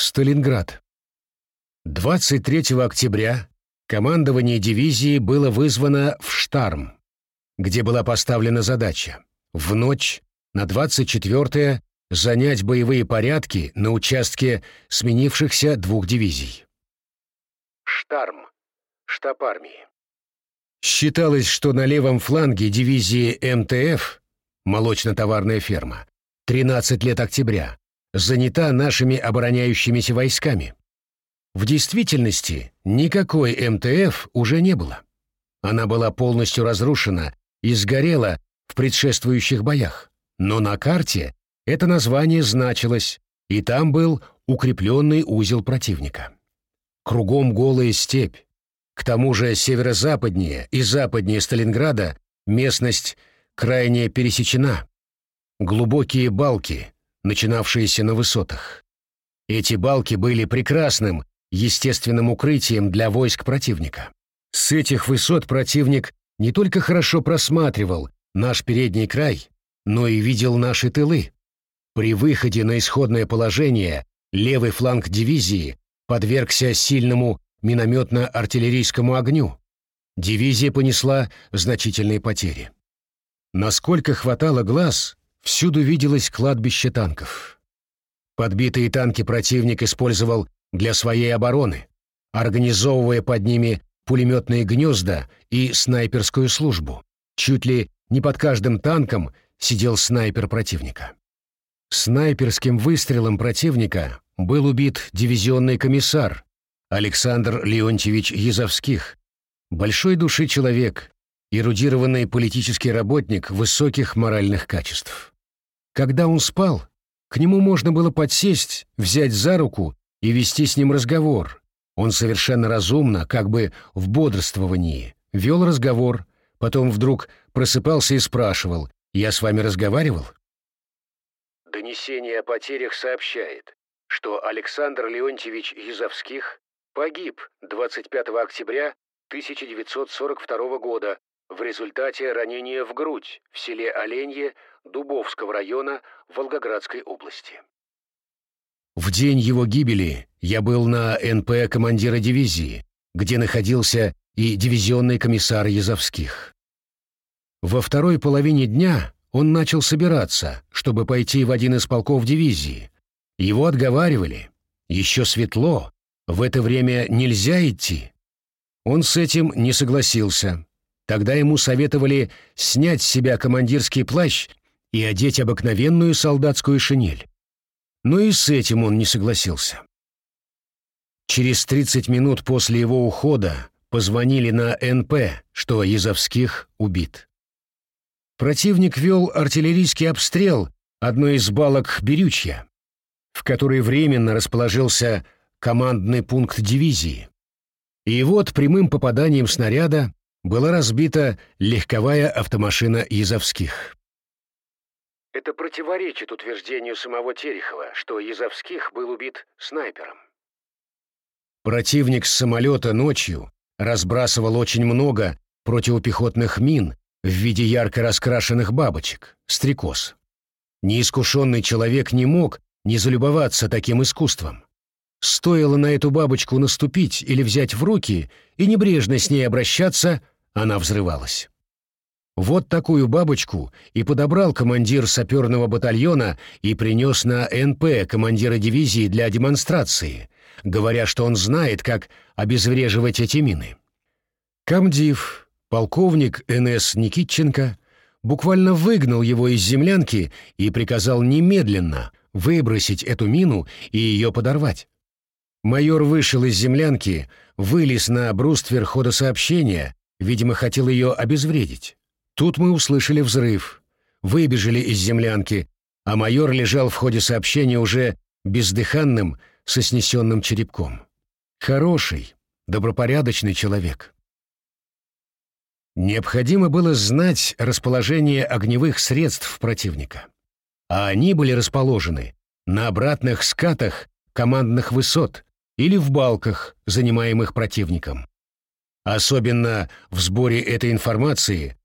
Сталинград. 23 октября командование дивизии было вызвано в Штарм, где была поставлена задача в ночь на 24 занять боевые порядки на участке сменившихся двух дивизий. Штарм. Штаб армии. Считалось, что на левом фланге дивизии МТФ, молочно-товарная ферма, 13 лет октября, занята нашими обороняющимися войсками. В действительности никакой МТФ уже не было. Она была полностью разрушена и сгорела в предшествующих боях. Но на карте это название значилось, и там был укрепленный узел противника. Кругом голая степь. К тому же северо-западнее и западнее Сталинграда местность крайне пересечена. Глубокие балки, начинавшиеся на высотах. Эти балки были прекрасным естественным укрытием для войск противника. С этих высот противник не только хорошо просматривал наш передний край, но и видел наши тылы. При выходе на исходное положение левый фланг дивизии подвергся сильному минометно-артиллерийскому огню. Дивизия понесла значительные потери. Насколько хватало глаз, всюду виделось кладбище танков. Подбитые танки противник использовал для своей обороны, организовывая под ними пулеметные гнезда и снайперскую службу. Чуть ли не под каждым танком сидел снайпер противника. Снайперским выстрелом противника был убит дивизионный комиссар Александр Леонтьевич Язовских, большой души человек, эрудированный политический работник высоких моральных качеств. Когда он спал, к нему можно было подсесть, взять за руку и вести с ним разговор. Он совершенно разумно, как бы в бодрствовании, вел разговор, потом вдруг просыпался и спрашивал, «Я с вами разговаривал?» Донесение о потерях сообщает, что Александр Леонтьевич Язовских погиб 25 октября 1942 года в результате ранения в грудь в селе Оленье Дубовского района Волгоградской области. В день его гибели я был на НП командира дивизии, где находился и дивизионный комиссар Язовских. Во второй половине дня он начал собираться, чтобы пойти в один из полков дивизии. Его отговаривали. Еще светло, в это время нельзя идти. Он с этим не согласился. Тогда ему советовали снять с себя командирский плащ и одеть обыкновенную солдатскую шинель. Но и с этим он не согласился. Через 30 минут после его ухода позвонили на НП, что Язовских убит. Противник вел артиллерийский обстрел одной из балок Берючья, в которой временно расположился командный пункт дивизии. И вот прямым попаданием снаряда была разбита легковая автомашина Язовских. Это противоречит утверждению самого Терехова, что Язовских был убит снайпером. Противник с самолета ночью разбрасывал очень много противопехотных мин в виде ярко раскрашенных бабочек, стрекоз. Неискушенный человек не мог не залюбоваться таким искусством. Стоило на эту бабочку наступить или взять в руки и небрежно с ней обращаться, она взрывалась. Вот такую бабочку и подобрал командир саперного батальона и принес на НП командира дивизии для демонстрации, говоря, что он знает, как обезвреживать эти мины. Камдив, полковник НС Никитченко, буквально выгнал его из землянки и приказал немедленно выбросить эту мину и ее подорвать. Майор вышел из землянки, вылез на бруствер хода сообщения, видимо, хотел ее обезвредить. Тут мы услышали взрыв, выбежали из землянки, а майор лежал в ходе сообщения уже бездыханным, со снесенным черепком. Хороший, добропорядочный человек. Необходимо было знать расположение огневых средств противника. А они были расположены на обратных скатах командных высот или в балках, занимаемых противником. Особенно в сборе этой информации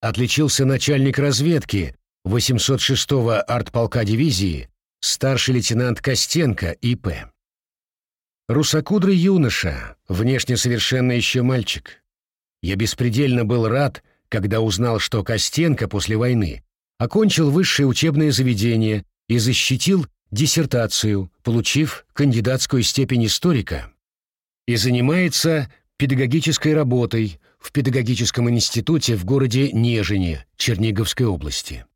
отличился начальник разведки 806-го артполка дивизии, старший лейтенант Костенко И.П. Русокудрый юноша, внешне совершенно еще мальчик. Я беспредельно был рад, когда узнал, что Костенко после войны окончил высшее учебное заведение и защитил диссертацию, получив кандидатскую степень историка, и занимается педагогической работой в педагогическом институте в городе Нежине Черниговской области.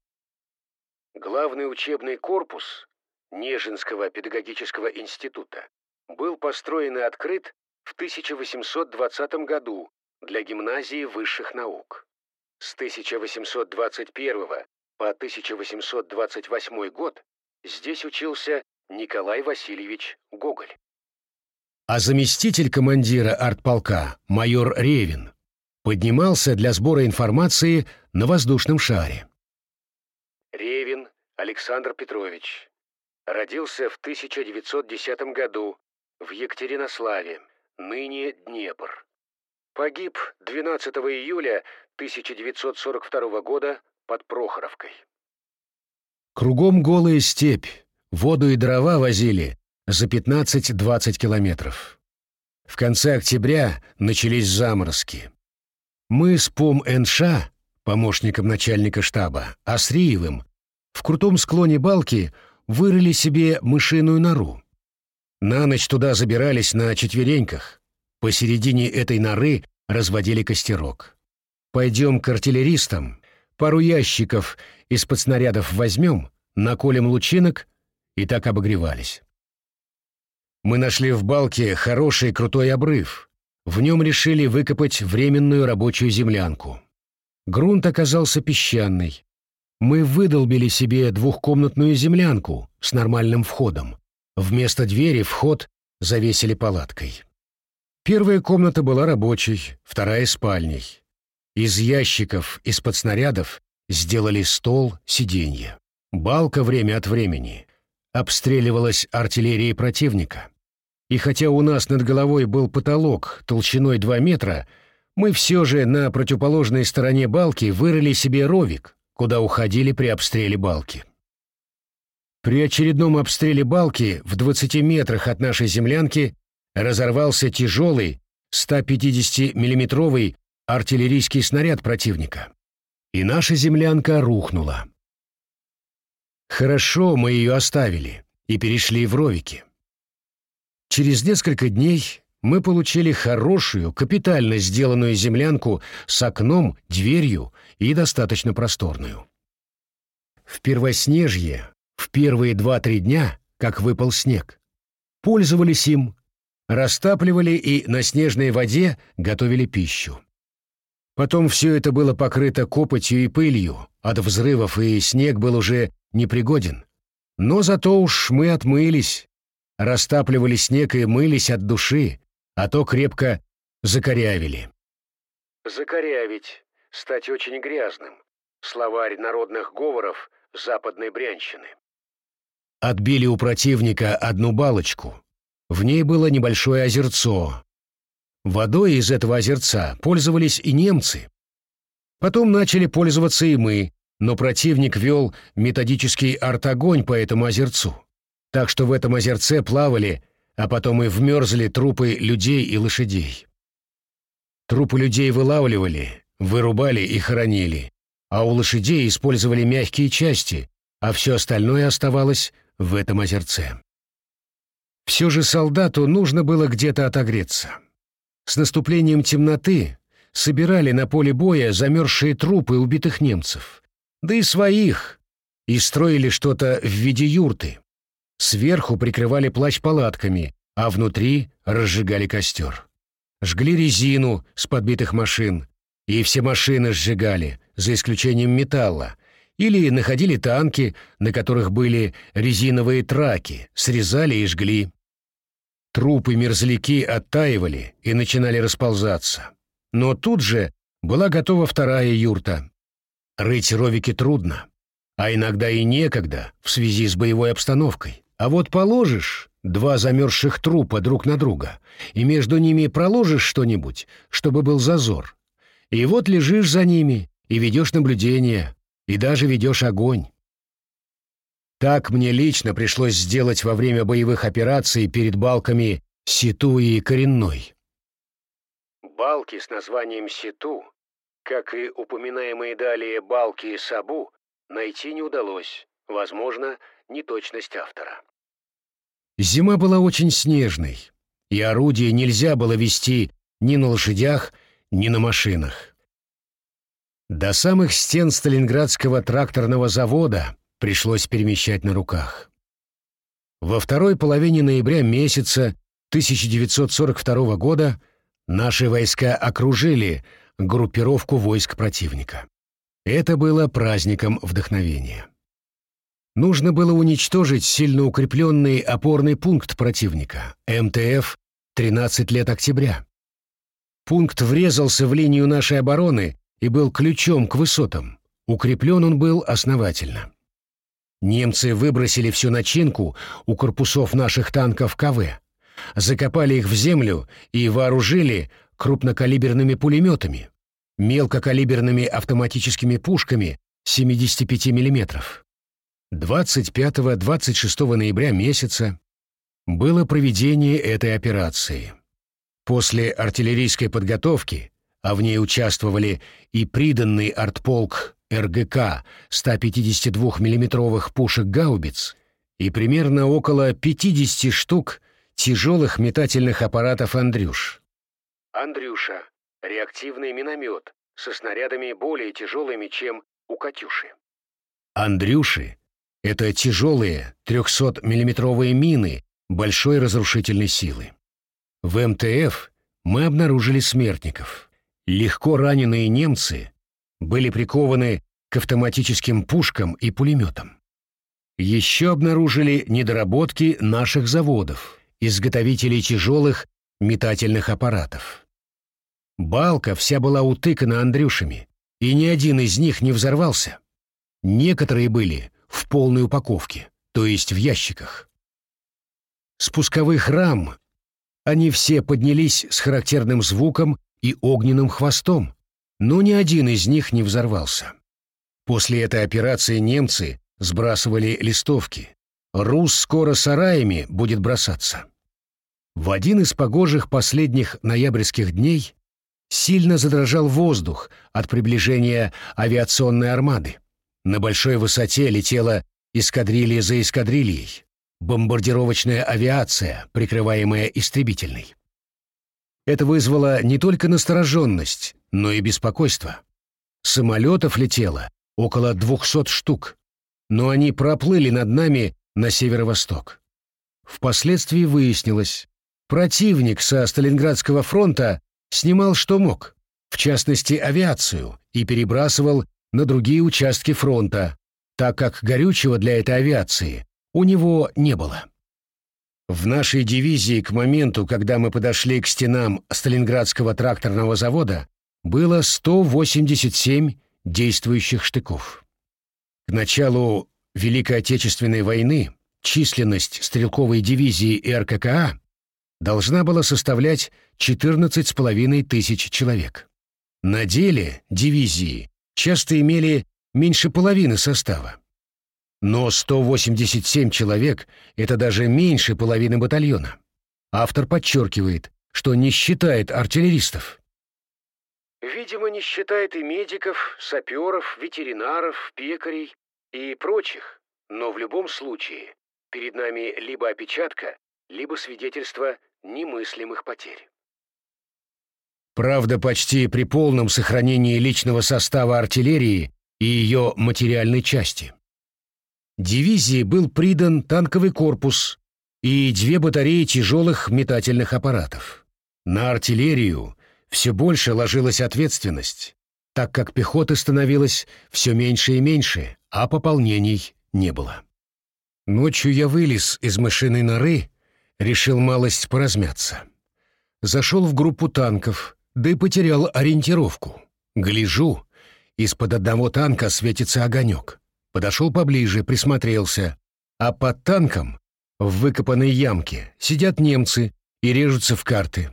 Главный учебный корпус Нежинского педагогического института был построен и открыт в 1820 году для гимназии высших наук. С 1821 по 1828 год здесь учился Николай Васильевич Гоголь. А заместитель командира артполка, майор Ревин, поднимался для сбора информации на воздушном шаре. Ревин Александр Петрович. Родился в 1910 году в Екатеринославе, ныне Днепр. Погиб 12 июля 1942 года под Прохоровкой. Кругом голая степь, воду и дрова возили за 15-20 километров. В конце октября начались заморозки. Мы с Пом НШ, помощником начальника штаба, Асриевым, в крутом склоне балки вырыли себе мышиную нору. На ночь туда забирались на четвереньках. Посередине этой норы разводили костерок. Пойдем к артиллеристам, пару ящиков из-под снарядов возьмем, наколем лучинок и так обогревались. Мы нашли в балке хороший крутой обрыв. В нем решили выкопать временную рабочую землянку. Грунт оказался песчаный. Мы выдолбили себе двухкомнатную землянку с нормальным входом. Вместо двери вход завесили палаткой. Первая комната была рабочей, вторая — спальней. Из ящиков, из-под снарядов сделали стол, сиденье. Балка время от времени обстреливалась артиллерией противника. И хотя у нас над головой был потолок толщиной 2 метра, мы все же на противоположной стороне балки вырыли себе ровик, куда уходили при обстреле балки. При очередном обстреле балки в 20 метрах от нашей землянки разорвался тяжелый 150-миллиметровый артиллерийский снаряд противника. И наша землянка рухнула. Хорошо мы ее оставили и перешли в ровики. Через несколько дней мы получили хорошую, капитально сделанную землянку с окном, дверью и достаточно просторную. В первоснежье, в первые два-три дня, как выпал снег, пользовались им, растапливали и на снежной воде готовили пищу. Потом все это было покрыто копотью и пылью, от взрывов и снег был уже непригоден. Но зато уж мы отмылись, растапливали снег и мылись от души, а то крепко закорявили. Закорявить, стать очень грязным. Словарь народных говоров западной брянщины. Отбили у противника одну балочку. В ней было небольшое озерцо. Водой из этого озерца пользовались и немцы. Потом начали пользоваться и мы, но противник вел методический артогонь по этому озерцу. Так что в этом озерце плавали, а потом и вмерзли трупы людей и лошадей. Трупы людей вылавливали, вырубали и хоронили, а у лошадей использовали мягкие части, а все остальное оставалось в этом озерце. Все же солдату нужно было где-то отогреться. С наступлением темноты собирали на поле боя замерзшие трупы убитых немцев, да и своих, и строили что-то в виде юрты. Сверху прикрывали плащ палатками, а внутри разжигали костер. Жгли резину с подбитых машин, и все машины сжигали, за исключением металла, или находили танки, на которых были резиновые траки, срезали и жгли. Трупы-мерзляки оттаивали и начинали расползаться. Но тут же была готова вторая юрта. Рыть ровики трудно, а иногда и некогда в связи с боевой обстановкой. А вот положишь два замерзших трупа друг на друга, и между ними проложишь что-нибудь, чтобы был зазор. И вот лежишь за ними, и ведешь наблюдение, и даже ведешь огонь. Так мне лично пришлось сделать во время боевых операций перед балками Ситу и Коренной. Балки с названием Ситу, как и упоминаемые далее Балки и Сабу, найти не удалось, возможно, неточность автора. Зима была очень снежной, и орудие нельзя было вести ни на лошадях, ни на машинах. До самых стен Сталинградского тракторного завода пришлось перемещать на руках. Во второй половине ноября месяца 1942 года наши войска окружили группировку войск противника. Это было праздником вдохновения. Нужно было уничтожить сильно укрепленный опорный пункт противника, МТФ, 13 лет октября. Пункт врезался в линию нашей обороны и был ключом к высотам. Укреплен он был основательно. Немцы выбросили всю начинку у корпусов наших танков КВ, закопали их в землю и вооружили крупнокалиберными пулеметами, мелкокалиберными автоматическими пушками 75 мм. 25-26 ноября месяца было проведение этой операции. После артиллерийской подготовки, а в ней участвовали и приданный артполк РГК 152 миллиметровых пушек гаубиц и примерно около 50 штук тяжелых метательных аппаратов «Андрюш». «Андрюша» — реактивный миномет со снарядами более тяжелыми, чем у «Катюши». «Андрюши» — это тяжелые 300-миллиметровые мины большой разрушительной силы. В МТФ мы обнаружили смертников. Легко раненые немцы были прикованы к автоматическим пушкам и пулеметам. Еще обнаружили недоработки наших заводов, изготовителей тяжелых метательных аппаратов. Балка вся была утыкана Андрюшами, и ни один из них не взорвался. Некоторые были в полной упаковке, то есть в ящиках. Спусковых рам они все поднялись с характерным звуком и огненным хвостом, но ни один из них не взорвался. После этой операции немцы сбрасывали листовки. «Рус скоро сараями будет бросаться». В один из погожих последних ноябрьских дней сильно задрожал воздух от приближения авиационной армады. На большой высоте летела эскадрилья за эскадрильей бомбардировочная авиация, прикрываемая истребительной. Это вызвало не только настороженность, но и беспокойство. Самолетов летело около 200 штук, но они проплыли над нами на северо-восток. Впоследствии выяснилось, противник со Сталинградского фронта снимал что мог, в частности авиацию, и перебрасывал на другие участки фронта, так как горючего для этой авиации у него не было. В нашей дивизии к моменту, когда мы подошли к стенам Сталинградского тракторного завода, было 187 действующих штыков. К началу Великой Отечественной войны численность стрелковой дивизии РККА должна была составлять 14,5 тысяч человек. На деле дивизии часто имели меньше половины состава. Но 187 человек — это даже меньше половины батальона. Автор подчеркивает, что не считает артиллеристов. Видимо, не считает и медиков, саперов, ветеринаров, пекарей и прочих. Но в любом случае, перед нами либо опечатка, либо свидетельство немыслимых потерь. Правда, почти при полном сохранении личного состава артиллерии и ее материальной части. Дивизии был придан танковый корпус и две батареи тяжелых метательных аппаратов. На артиллерию все больше ложилась ответственность, так как пехоты становилось все меньше и меньше, а пополнений не было. Ночью я вылез из мышиной норы, решил малость поразмяться. Зашел в группу танков, да и потерял ориентировку. Гляжу, из-под одного танка светится огонек. Подошел поближе, присмотрелся. А под танком, в выкопанной ямке, сидят немцы и режутся в карты.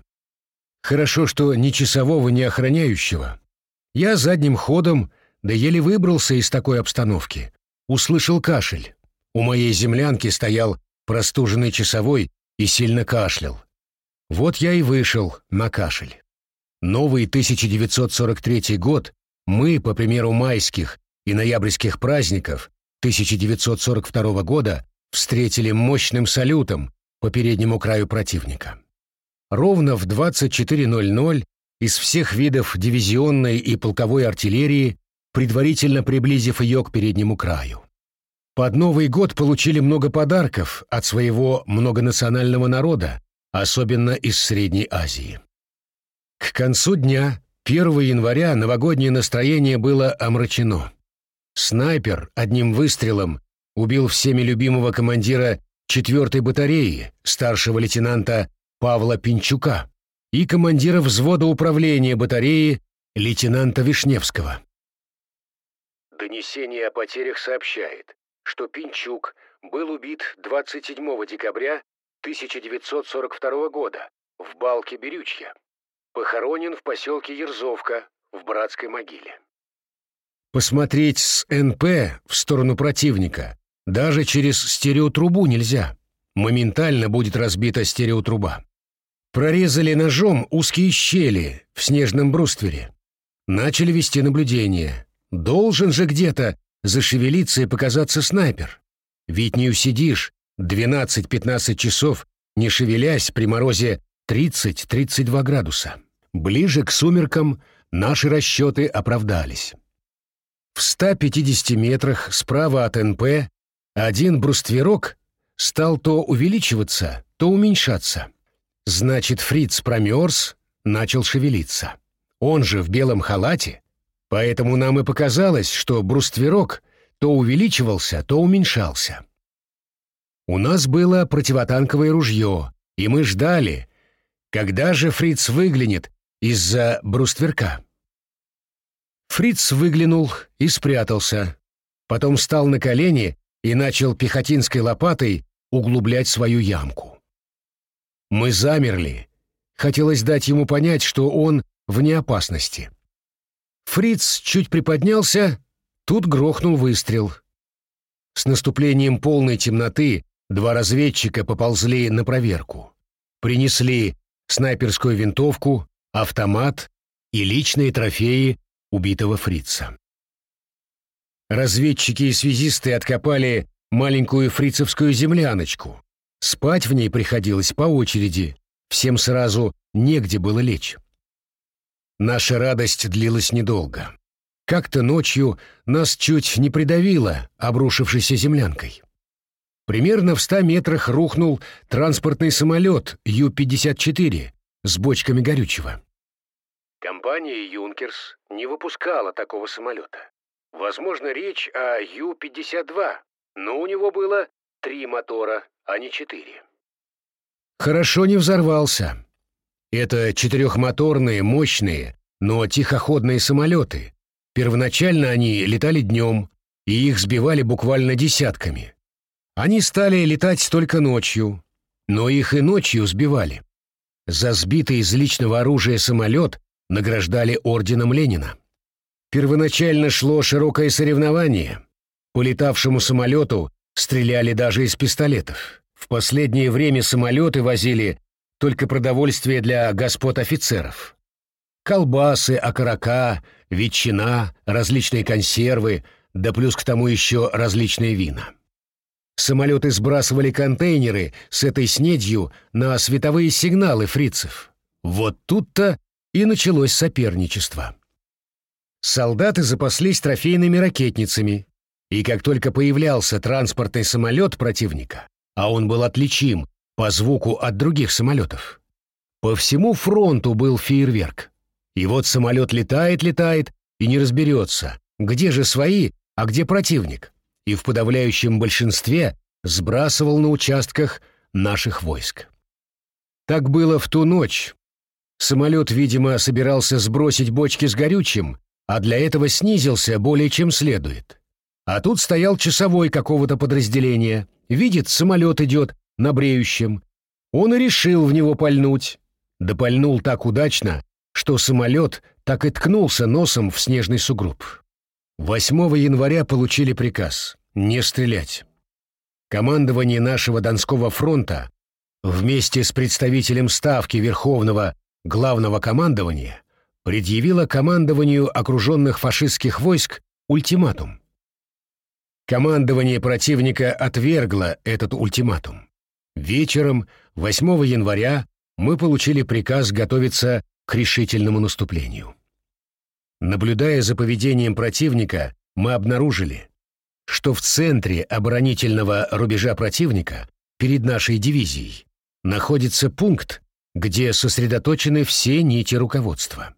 Хорошо, что ни часового, ни охраняющего. Я задним ходом, да еле выбрался из такой обстановки. Услышал кашель. У моей землянки стоял простуженный часовой и сильно кашлял. Вот я и вышел на кашель. Новый 1943 год мы, по примеру майских и ноябрьских праздников 1942 года, встретили мощным салютом по переднему краю противника. Ровно в 24.00 из всех видов дивизионной и полковой артиллерии, предварительно приблизив ее к переднему краю. Под Новый год получили много подарков от своего многонационального народа, особенно из Средней Азии. К концу дня, 1 января, новогоднее настроение было омрачено. Снайпер одним выстрелом убил всеми любимого командира 4-й батареи, старшего лейтенанта Павла Пинчука, и командира взвода управления батареи лейтенанта Вишневского. Донесение о потерях сообщает, что Пинчук был убит 27 декабря 1942 года в балке Берючья. Похоронен в поселке Ерзовка в братской могиле. Посмотреть с НП в сторону противника даже через стереотрубу нельзя. Моментально будет разбита стереотруба. Прорезали ножом узкие щели в снежном бруствере. Начали вести наблюдение. Должен же где-то зашевелиться и показаться снайпер. Ведь не усидишь 12-15 часов, не шевелясь при морозе 30-32 градуса. Ближе к сумеркам наши расчеты оправдались. В 150 метрах справа от НП один брустверок стал то увеличиваться, то уменьшаться. Значит, фриц промерз, начал шевелиться. Он же в белом халате, поэтому нам и показалось, что брустверок то увеличивался, то уменьшался. У нас было противотанковое ружье, и мы ждали, когда же фриц выглянет из-за брустверка. Фриц выглянул и спрятался, потом встал на колени и начал пехотинской лопатой углублять свою ямку. Мы замерли. Хотелось дать ему понять, что он вне опасности. Фриц чуть приподнялся, тут грохнул выстрел. С наступлением полной темноты два разведчика поползли на проверку. Принесли снайперскую винтовку, автомат и личные трофеи убитого фрица. Разведчики и связисты откопали маленькую фрицевскую земляночку. Спать в ней приходилось по очереди, всем сразу негде было лечь. Наша радость длилась недолго. Как-то ночью нас чуть не придавило обрушившейся землянкой. Примерно в ста метрах рухнул транспортный самолет Ю-54 с бочками горючего. Компания «Юнкерс» не выпускала такого самолета. Возможно, речь о Ю-52, но у него было три мотора, а не четыре. Хорошо не взорвался. Это четырехмоторные, мощные, но тихоходные самолеты. Первоначально они летали днем, и их сбивали буквально десятками. Они стали летать только ночью, но их и ночью сбивали. За сбитый из личного оружия самолет награждали орденом Ленина. Первоначально шло широкое соревнование. По летавшему самолету стреляли даже из пистолетов. В последнее время самолеты возили только продовольствие для господ офицеров. Колбасы, окорока, ветчина, различные консервы, да плюс к тому еще различные вина. Самолеты сбрасывали контейнеры с этой снедью на световые сигналы фрицев. Вот тут-то и началось соперничество. Солдаты запаслись трофейными ракетницами, и как только появлялся транспортный самолет противника, а он был отличим по звуку от других самолетов, по всему фронту был фейерверк. И вот самолет летает-летает и не разберется, где же свои, а где противник, и в подавляющем большинстве сбрасывал на участках наших войск. Так было в ту ночь. Самолет, видимо, собирался сбросить бочки с горючим, а для этого снизился более чем следует. А тут стоял часовой какого-то подразделения, видит, самолет идет на бреющем. Он и решил в него пальнуть. Да пальнул так удачно, что самолет так и ткнулся носом в снежный сугроб. 8 января получили приказ не стрелять. Командование нашего Донского фронта вместе с представителем Ставки Верховного Главного командования предъявила командованию окруженных фашистских войск ультиматум. Командование противника отвергло этот ультиматум. Вечером 8 января мы получили приказ готовиться к решительному наступлению. Наблюдая за поведением противника, мы обнаружили, что в центре оборонительного рубежа противника перед нашей дивизией находится пункт, где сосредоточены все нити руководства.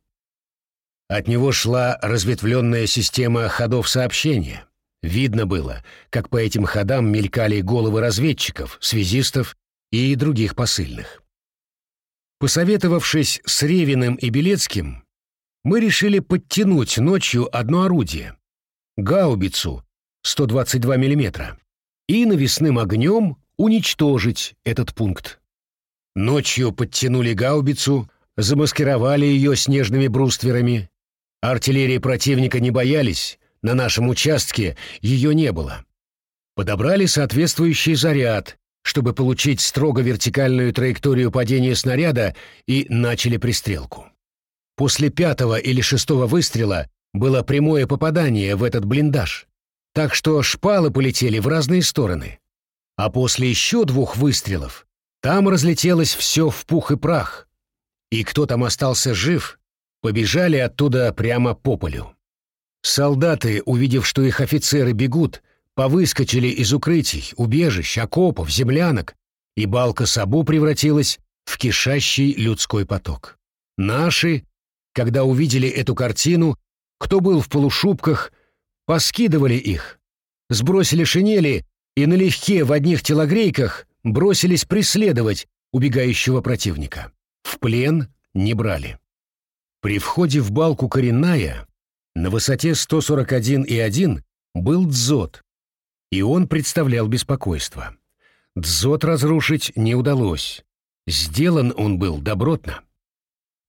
От него шла разветвленная система ходов сообщения. Видно было, как по этим ходам мелькали головы разведчиков, связистов и других посыльных. Посоветовавшись с Ревиным и Белецким, мы решили подтянуть ночью одно орудие — гаубицу 122 мм, и навесным огнем уничтожить этот пункт. Ночью подтянули гаубицу, замаскировали ее снежными брустверами Артиллерии противника не боялись, на нашем участке ее не было. Подобрали соответствующий заряд, чтобы получить строго вертикальную траекторию падения снаряда и начали пристрелку. После пятого или шестого выстрела было прямое попадание в этот блиндаж, так что шпалы полетели в разные стороны. А после еще двух выстрелов там разлетелось все в пух и прах. И кто там остался жив, побежали оттуда прямо по полю. Солдаты, увидев, что их офицеры бегут, повыскочили из укрытий, убежищ, окопов, землянок, и балка Сабу превратилась в кишащий людской поток. Наши, когда увидели эту картину, кто был в полушубках, поскидывали их, сбросили шинели и налегке в одних телогрейках бросились преследовать убегающего противника. В плен не брали. При входе в балку коренная на высоте 141,1 был дзот, и он представлял беспокойство. Дзот разрушить не удалось. Сделан он был добротно.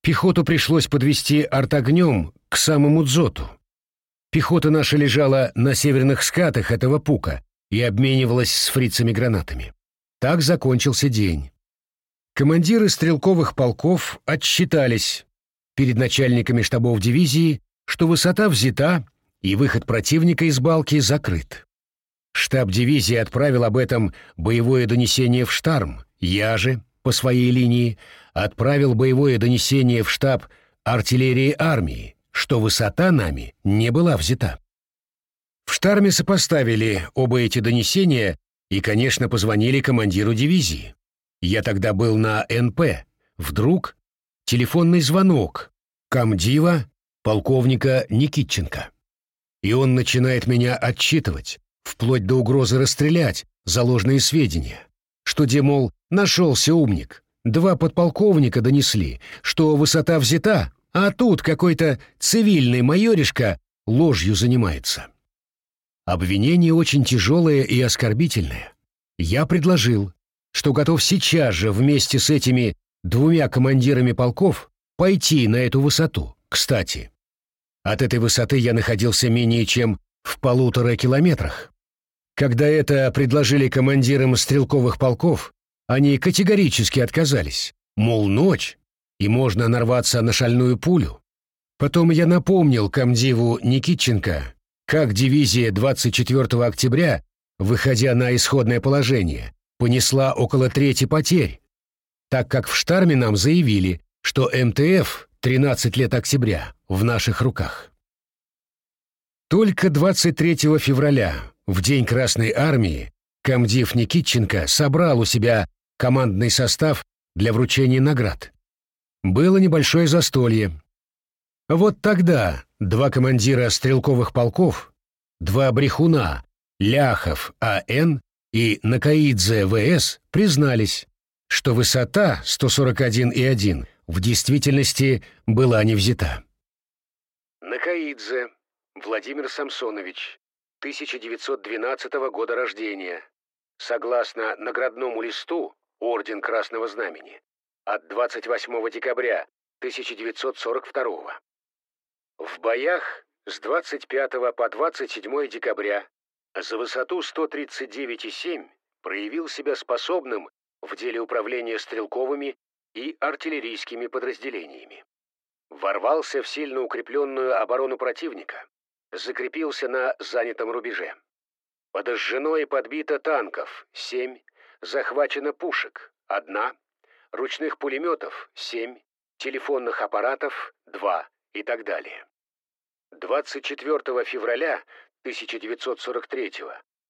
Пехоту пришлось подвести артогнем к самому дзоту. Пехота наша лежала на северных скатах этого пука и обменивалась с фрицами гранатами. Так закончился день. Командиры стрелковых полков отсчитались перед начальниками штабов дивизии, что высота взята и выход противника из балки закрыт. Штаб дивизии отправил об этом боевое донесение в Штарм, я же, по своей линии, отправил боевое донесение в штаб артиллерии армии, что высота нами не была взята. В Штарме сопоставили оба эти донесения и, конечно, позвонили командиру дивизии. Я тогда был на НП. Вдруг телефонный звонок комдива полковника Никитченко. И он начинает меня отчитывать, вплоть до угрозы расстрелять за ложные сведения, что, демол, нашелся умник. Два подполковника донесли, что высота взята, а тут какой-то цивильный майоришка ложью занимается. Обвинение очень тяжелое и оскорбительное. Я предложил, что готов сейчас же вместе с этими двумя командирами полков пойти на эту высоту. Кстати, от этой высоты я находился менее чем в полутора километрах. Когда это предложили командирам стрелковых полков, они категорически отказались, мол, ночь, и можно нарваться на шальную пулю. Потом я напомнил комдиву Никитченко, как дивизия 24 октября, выходя на исходное положение, понесла около трети потерь, так как в Штарме нам заявили, что МТФ 13 лет октября в наших руках. Только 23 февраля, в День Красной Армии, комдив Никитченко собрал у себя командный состав для вручения наград. Было небольшое застолье. Вот тогда два командира стрелковых полков, два брехуна, Ляхов А.Н. и Накаидзе В.С. признались, что высота 141,1 в действительности была не взята. Накаидзе Владимир Самсонович, 1912 года рождения. Согласно наградному листу Орден Красного Знамени от 28 декабря 1942 В боях с 25 по 27 декабря за высоту 139,7 проявил себя способным в деле управления стрелковыми и артиллерийскими подразделениями. Ворвался в сильно укрепленную оборону противника, закрепился на занятом рубеже. Подожжено и подбито танков — 7, захвачено пушек — 1, ручных пулеметов — 7, телефонных аппаратов — 2 и так далее. 24 февраля 1943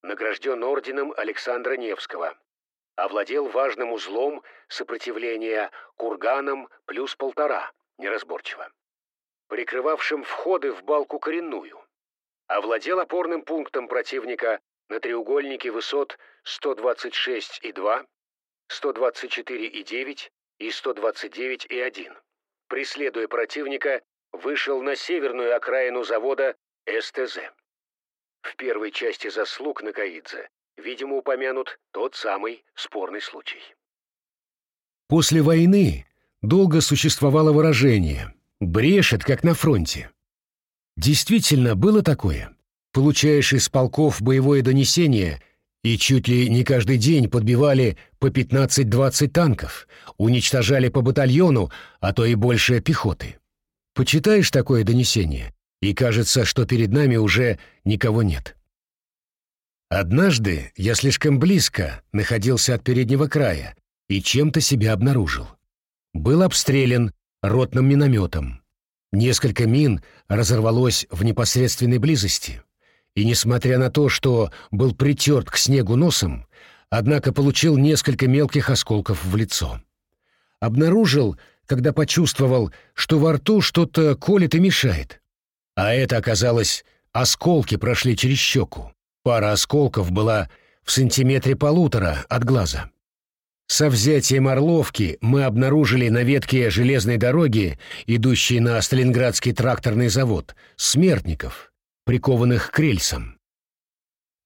награжден орденом Александра Невского. Овладел важным узлом сопротивления курганом плюс полтора, неразборчиво. Прикрывавшим входы в балку коренную. Овладел опорным пунктом противника на треугольнике высот 126,2, 124,9 и 129,1. Преследуя противника, вышел на северную окраину завода СТЗ. В первой части заслуг на Каидзе, видимо, упомянут тот самый спорный случай. После войны долго существовало выражение «брешет, как на фронте». Действительно, было такое. Получаешь из полков боевое донесение, и чуть ли не каждый день подбивали по 15-20 танков, уничтожали по батальону, а то и больше пехоты. Почитаешь такое донесение, и кажется, что перед нами уже никого нет. Однажды я слишком близко находился от переднего края и чем-то себя обнаружил. Был обстрелян ротным минометом. Несколько мин разорвалось в непосредственной близости, и, несмотря на то, что был притерт к снегу носом, однако получил несколько мелких осколков в лицо. Обнаружил, когда почувствовал, что во рту что-то колет и мешает. А это оказалось, осколки прошли через щеку. Пара осколков была в сантиметре полутора от глаза. Со взятием Орловки мы обнаружили на ветке железной дороги, идущей на Сталинградский тракторный завод, смертников, прикованных к рельсам.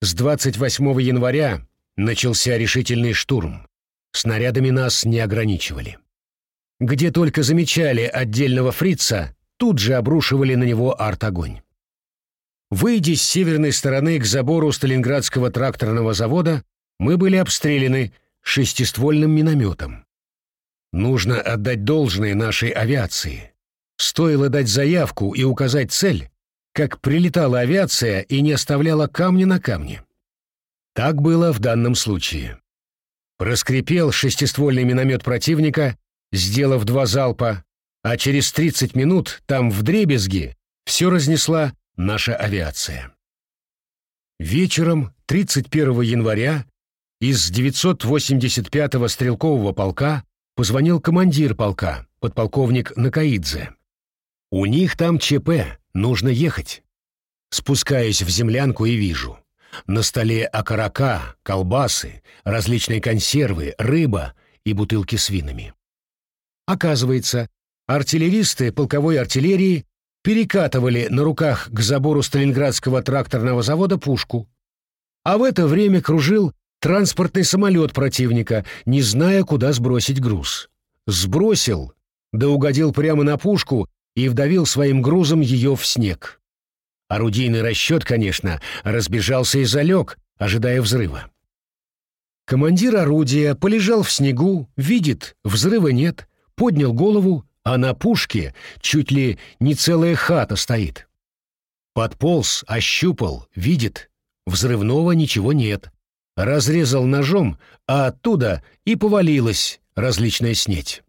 С 28 января начался решительный штурм. Снарядами нас не ограничивали. Где только замечали отдельного фрица, тут же обрушивали на него арт-огонь. Выйдя с северной стороны к забору Сталинградского тракторного завода, мы были обстреляны шестиствольным минометом. Нужно отдать должное нашей авиации. Стоило дать заявку и указать цель, как прилетала авиация и не оставляла камня на камне. Так было в данном случае. Раскрепел шестиствольный миномет противника, сделав два залпа, а через 30 минут там в дребезги все разнесла наша авиация. Вечером 31 января из 985-го стрелкового полка позвонил командир полка, подполковник Накаидзе. «У них там ЧП, нужно ехать». Спускаюсь в землянку и вижу. На столе окорока, колбасы, различные консервы, рыба и бутылки с винами. Оказывается, артиллеристы полковой артиллерии перекатывали на руках к забору Сталинградского тракторного завода пушку. А в это время кружил транспортный самолет противника, не зная, куда сбросить груз. Сбросил, да угодил прямо на пушку и вдавил своим грузом ее в снег. Орудийный расчет, конечно, разбежался и залег, ожидая взрыва. Командир орудия полежал в снегу, видит, взрыва нет, поднял голову, а на пушке чуть ли не целая хата стоит. Подполз, ощупал, видит, взрывного ничего нет. Разрезал ножом, а оттуда и повалилась различная снеть.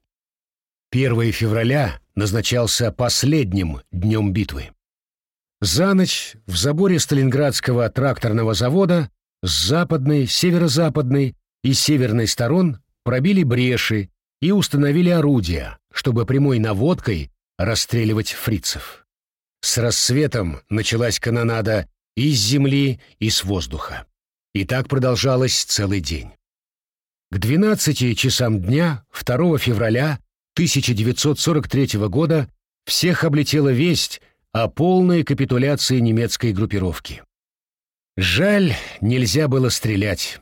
1 февраля назначался последним днем битвы. За ночь в заборе Сталинградского тракторного завода с западной, северо-западной и северной сторон пробили бреши и установили орудия, чтобы прямой наводкой расстреливать фрицев. С рассветом началась канонада и с земли, и с воздуха. И так продолжалось целый день. К 12 часам дня 2 февраля 1943 года всех облетела весть о полной капитуляции немецкой группировки. Жаль, нельзя было стрелять.